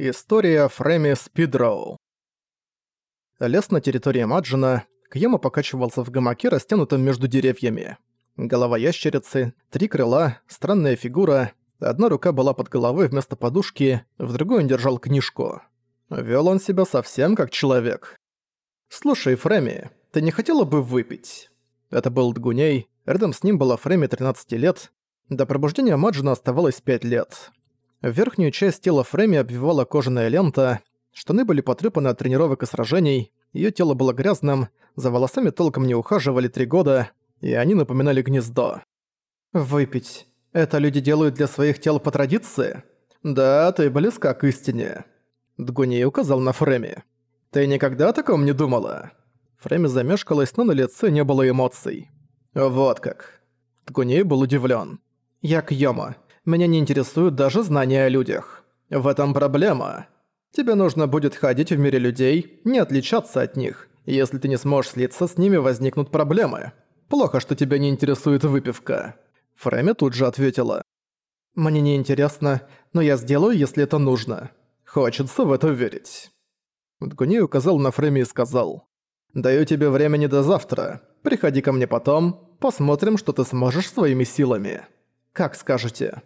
История Фреми Спидроу Лес на территории Маджина, Кьяма покачивался в гамаке, растянутом между деревьями. Голова ящерицы, три крыла, странная фигура. Одна рука была под головой вместо подушки, в другой он держал книжку. Вел он себя совсем как человек. «Слушай, Фреми, ты не хотела бы выпить?» Это был Дгуней, рядом с ним была Фреми 13 лет. До пробуждения Маджина оставалось 5 лет. Верхнюю часть тела Фрейми обвивала кожаная лента, штаны были потрепаны от тренировок и сражений, её тело было грязным, за волосами толком не ухаживали три года, и они напоминали гнездо. «Выпить. Это люди делают для своих тел по традиции?» «Да, ты близка к истине». Дгуней указал на Фреми. «Ты никогда о таком не думала?» Фреми замешкалась, но на лице не было эмоций. «Вот как». Дгуней был удивлен. «Я Кьёма. Меня не интересуют даже знания о людях. В этом проблема. Тебе нужно будет ходить в мире людей, не отличаться от них. Если ты не сможешь слиться с ними, возникнут проблемы. Плохо, что тебя не интересует выпивка». Фрейми тут же ответила. «Мне не интересно, но я сделаю, если это нужно. Хочется в это верить». Дгуни указал на Фрейми и сказал. «Даю тебе времени до завтра. Приходи ко мне потом, посмотрим, что ты сможешь своими силами. Как скажете».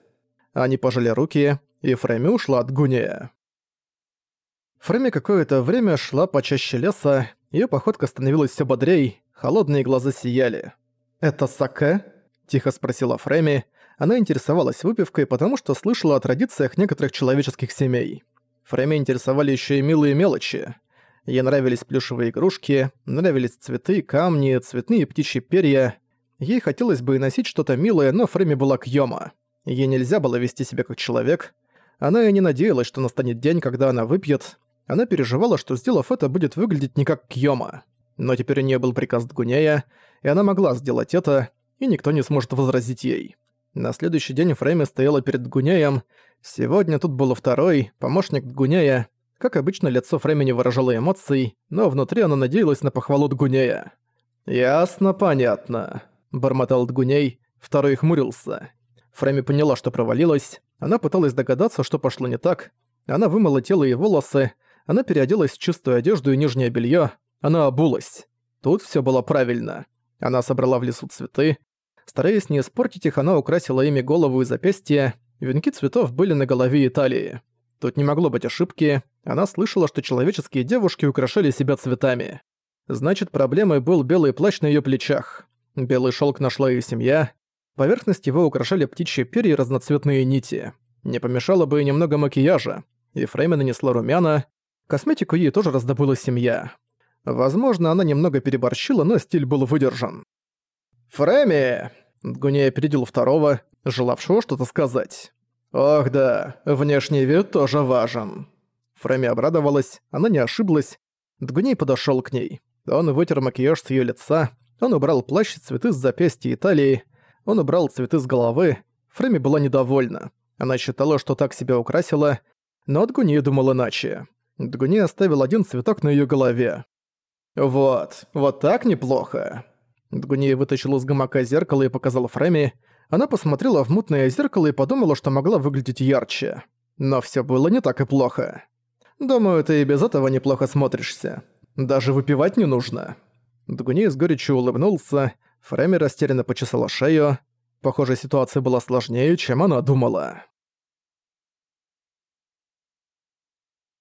Они пожали руки, и Фрейми ушла от Гуния. Фрейми какое-то время шла по чаще леса, её походка становилась всё бодрей, холодные глаза сияли. «Это саке?» – тихо спросила Фрейми. Она интересовалась выпивкой, потому что слышала о традициях некоторых человеческих семей. Фрейми интересовали ещё и милые мелочи. Ей нравились плюшевые игрушки, нравились цветы, камни, цветные птичьи перья. Ей хотелось бы и носить что-то милое, но Фрейми была кьёма. Ей нельзя было вести себя как человек. Она и не надеялась, что настанет день, когда она выпьет. Она переживала, что сделав это, будет выглядеть не как Кьёма. Но теперь у неё был приказ Дгуняя, и она могла сделать это, и никто не сможет возразить ей. На следующий день Фрейми стояла перед Дгуняем. Сегодня тут был второй, помощник Дгуняя. Как обычно, лицо Фрейми не выражало эмоций, но внутри она надеялась на похвалу Дгуняя. «Ясно, понятно», — бормотал Дгуней, второй хмурился. Фрейми поняла, что провалилась. Она пыталась догадаться, что пошло не так. Она вымыла тело и волосы. Она переоделась в чистую одежду и нижнее белье. Она обулась. Тут все было правильно. Она собрала в лесу цветы. Стараясь не испортить их, она украсила ими голову и запястье. Венки цветов были на голове и талии. Тут не могло быть ошибки. Она слышала, что человеческие девушки украшали себя цветами. Значит, проблемой был белый плащ на ее плечах. Белый шелк нашла ее семья. Поверхность его украшали птичьи перья и разноцветные нити. Не помешало бы и немного макияжа. И Фрейми нанесла румяна. Косметику ей тоже раздобыла семья. Возможно, она немного переборщила, но стиль был выдержан. «Фрейми!» Дгуния опередил второго, желавшего что-то сказать. «Ох да, внешний вид тоже важен». Фрейми обрадовалась, она не ошиблась. Дгуней подошёл к ней. Он вытер макияж с её лица, он убрал плащ цветы с запястья и талии, он убрал цветы с головы. Фрейми была недовольна. Она считала, что так себя украсила, но Дгуни думал иначе. Дгуни оставил один цветок на её голове. «Вот, вот так неплохо». Дгуни вытащил из гамака зеркало и показал Фрейми. Она посмотрела в мутное зеркало и подумала, что могла выглядеть ярче. Но всё было не так и плохо. «Думаю, ты и без этого неплохо смотришься. Даже выпивать не нужно». Дгуни с горечью улыбнулся, Фрейми растерянно почесала шею. Похоже, ситуация была сложнее, чем она думала.